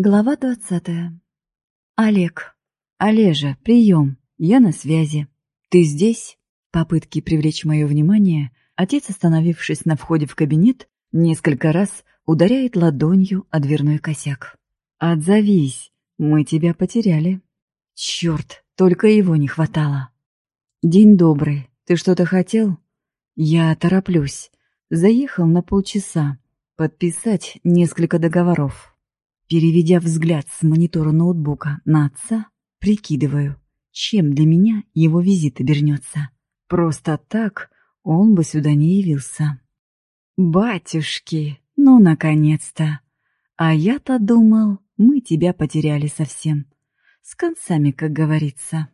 Глава двадцатая. Олег. Олежа, прием. Я на связи. Ты здесь? Попытки привлечь мое внимание, отец, остановившись на входе в кабинет, несколько раз ударяет ладонью о дверной косяк. Отзовись, мы тебя потеряли. Черт, только его не хватало. День добрый. Ты что-то хотел? Я тороплюсь. Заехал на полчаса. Подписать несколько договоров. Переведя взгляд с монитора ноутбука на отца, прикидываю, чем для меня его визит обернется. Просто так он бы сюда не явился. «Батюшки, ну, наконец-то! А я-то думал, мы тебя потеряли совсем. С концами, как говорится».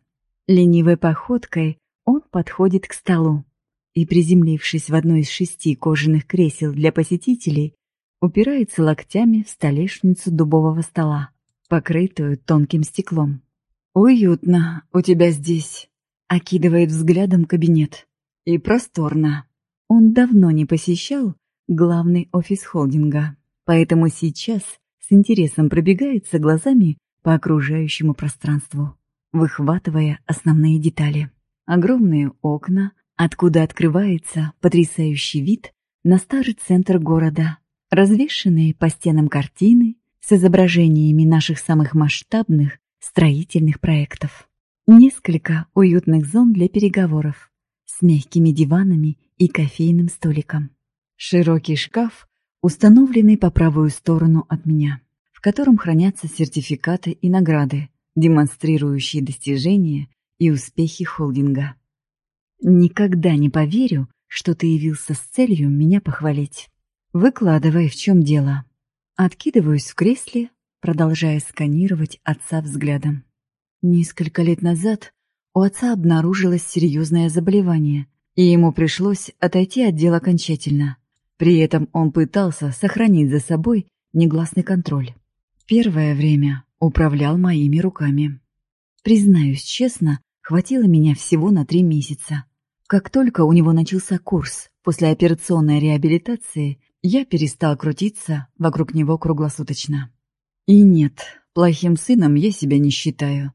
Ленивой походкой он подходит к столу и, приземлившись в одно из шести кожаных кресел для посетителей, упирается локтями в столешницу дубового стола, покрытую тонким стеклом. «Уютно у тебя здесь», — окидывает взглядом кабинет. «И просторно. Он давно не посещал главный офис холдинга, поэтому сейчас с интересом пробегается глазами по окружающему пространству, выхватывая основные детали. Огромные окна, откуда открывается потрясающий вид на старый центр города, развешенные по стенам картины с изображениями наших самых масштабных строительных проектов. Несколько уютных зон для переговоров с мягкими диванами и кофейным столиком. Широкий шкаф, установленный по правую сторону от меня, в котором хранятся сертификаты и награды, демонстрирующие достижения и успехи холдинга. Никогда не поверю, что ты явился с целью меня похвалить. Выкладывай, в чем дело. Откидываюсь в кресле, продолжая сканировать отца взглядом. Несколько лет назад у отца обнаружилось серьезное заболевание, и ему пришлось отойти от дела окончательно. При этом он пытался сохранить за собой негласный контроль. Первое время управлял моими руками. Признаюсь честно, хватило меня всего на три месяца. Как только у него начался курс после операционной реабилитации, я перестал крутиться вокруг него круглосуточно. И нет, плохим сыном я себя не считаю.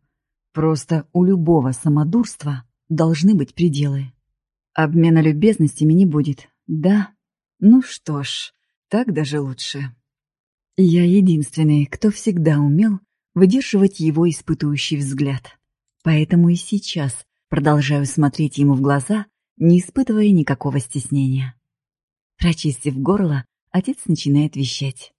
Просто у любого самодурства должны быть пределы. Обмена любезностями не будет, да? Ну что ж, так даже лучше. Я единственный, кто всегда умел выдерживать его испытующий взгляд. Поэтому и сейчас продолжаю смотреть ему в глаза, не испытывая никакого стеснения. Прочистив горло, отец начинает вещать.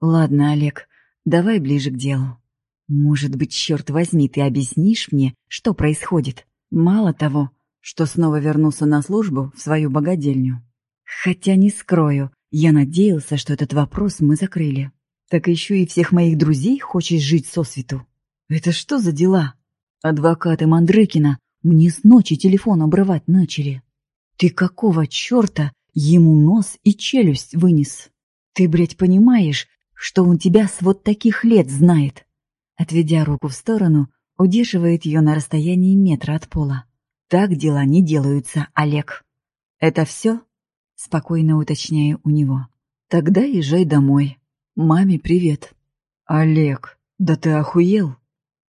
«Ладно, Олег, давай ближе к делу. Может быть, черт возьми, ты объяснишь мне, что происходит? Мало того, что снова вернулся на службу в свою богадельню. Хотя не скрою, я надеялся, что этот вопрос мы закрыли. Так еще и всех моих друзей хочешь жить сосвету. Это что за дела? Адвокаты Мандрыкина мне с ночи телефон обрывать начали. Ты какого черта ему нос и челюсть вынес? Ты, блядь, понимаешь, что он тебя с вот таких лет знает? Отведя руку в сторону, удерживает ее на расстоянии метра от пола. Так дела не делаются, Олег. Это все? Спокойно уточняю у него. Тогда езжай домой. Маме привет. Олег, да ты охуел?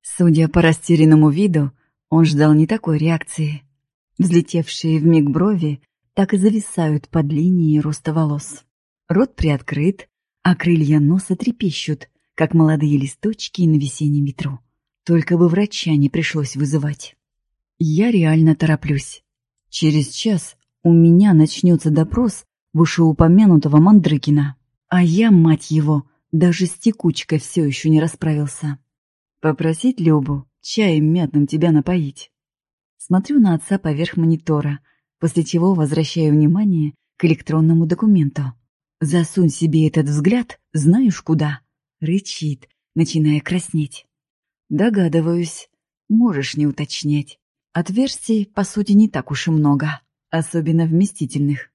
Судя по растерянному виду, он ждал не такой реакции. Взлетевшие в миг брови так и зависают под линией роста волос. Рот приоткрыт, а крылья носа трепещут, как молодые листочки на весеннем ветру. Только бы врача не пришлось вызывать. Я реально тороплюсь. Через час у меня начнется допрос вышеупомянутого Мандрыкина. А я, мать его, даже с текучкой все еще не расправился. Попросить Любу чаем мятным тебя напоить. Смотрю на отца поверх монитора, после чего возвращаю внимание к электронному документу. «Засунь себе этот взгляд, знаешь куда?» Рычит, начиная краснеть. Догадываюсь, можешь не уточнять. Отверстий, по сути, не так уж и много, особенно вместительных.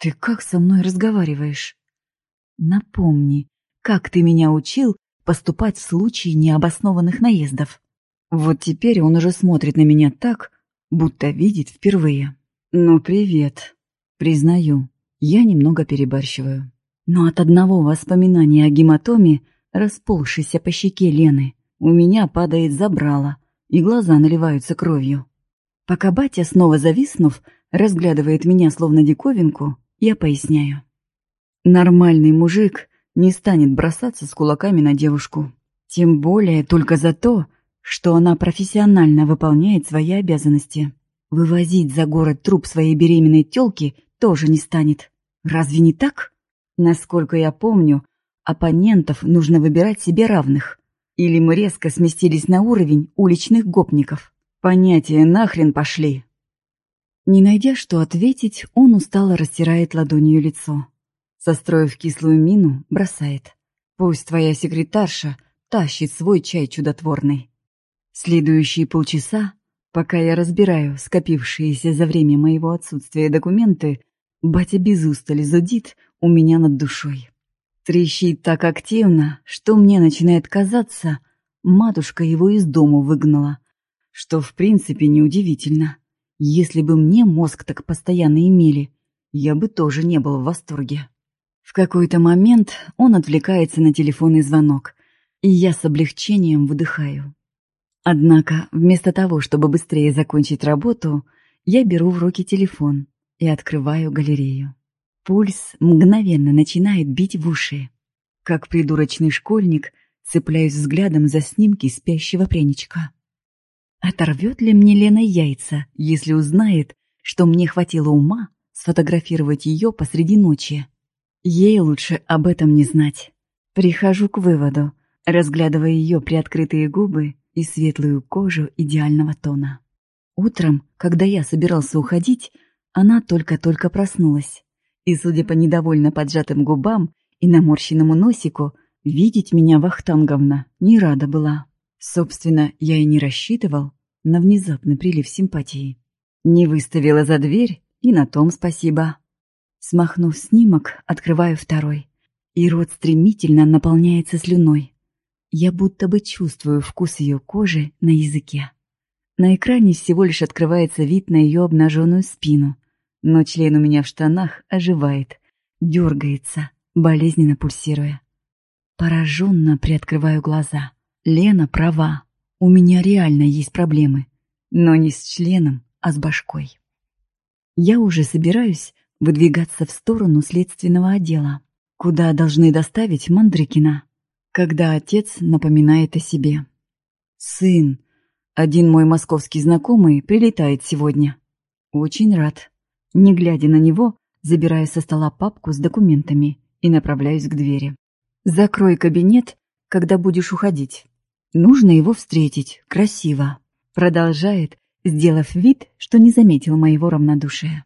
Ты как со мной разговариваешь? Напомни, как ты меня учил поступать в случае необоснованных наездов. Вот теперь он уже смотрит на меня так, будто видит впервые. «Ну, привет. Признаю, я немного перебарщиваю. Но от одного воспоминания о гематоме расползшийся по щеке Лены. У меня падает забрало, и глаза наливаются кровью. Пока батя, снова зависнув, разглядывает меня словно диковинку, я поясняю. Нормальный мужик не станет бросаться с кулаками на девушку. Тем более только за то, что она профессионально выполняет свои обязанности. Вывозить за город труп своей беременной тёлки тоже не станет. Разве не так? Насколько я помню, оппонентов нужно выбирать себе равных. Или мы резко сместились на уровень уличных гопников. Понятия нахрен пошли. Не найдя, что ответить, он устало растирает ладонью лицо. Состроив кислую мину, бросает. «Пусть твоя секретарша тащит свой чай чудотворный». Следующие полчаса, пока я разбираю скопившиеся за время моего отсутствия документы, батя без устали зудит у меня над душой. Трещит так активно, что мне начинает казаться, матушка его из дому выгнала, что в принципе неудивительно. Если бы мне мозг так постоянно имели, я бы тоже не был в восторге. В какой-то момент он отвлекается на телефонный звонок, и я с облегчением выдыхаю. Однако, вместо того, чтобы быстрее закончить работу, я беру в руки телефон и открываю галерею. Пульс мгновенно начинает бить в уши. Как придурочный школьник, цепляюсь взглядом за снимки спящего пряничка. Оторвет ли мне Лена яйца, если узнает, что мне хватило ума сфотографировать ее посреди ночи? Ей лучше об этом не знать. Прихожу к выводу, разглядывая ее приоткрытые губы и светлую кожу идеального тона. Утром, когда я собирался уходить, она только-только проснулась. И, судя по недовольно поджатым губам и наморщенному носику, видеть меня Вахтанговна не рада была. Собственно, я и не рассчитывал на внезапный прилив симпатии. Не выставила за дверь, и на том спасибо. Смахнув снимок, открываю второй. И рот стремительно наполняется слюной. Я будто бы чувствую вкус ее кожи на языке. На экране всего лишь открывается вид на ее обнаженную спину, но член у меня в штанах оживает, дергается, болезненно пульсируя. Пораженно приоткрываю глаза. Лена права. У меня реально есть проблемы. Но не с членом, а с башкой. Я уже собираюсь выдвигаться в сторону следственного отдела, куда должны доставить Мандрыкина, когда отец напоминает о себе. «Сын, один мой московский знакомый прилетает сегодня. Очень рад». Не глядя на него, забираю со стола папку с документами и направляюсь к двери. «Закрой кабинет, когда будешь уходить. Нужно его встретить, красиво», — продолжает, сделав вид, что не заметил моего равнодушия.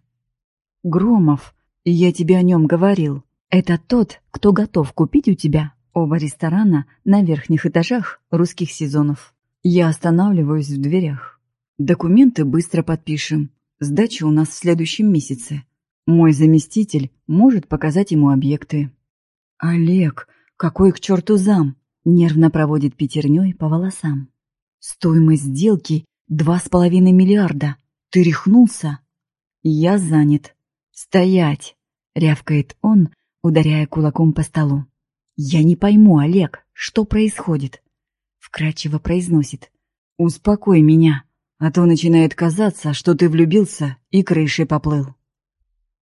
«Громов, я тебе о нем говорил. Это тот, кто готов купить у тебя оба ресторана на верхних этажах русских сезонов. Я останавливаюсь в дверях. Документы быстро подпишем. Сдача у нас в следующем месяце. Мой заместитель может показать ему объекты. Олег, какой к черту зам? Нервно проводит пятерней по волосам. Стоимость сделки два с половиной миллиарда. Ты рехнулся? Я занят. Стоять! Рявкает он, ударяя кулаком по столу. «Я не пойму, Олег, что происходит?» Вкрадчиво произносит. «Успокой меня, а то начинает казаться, что ты влюбился и крышей поплыл».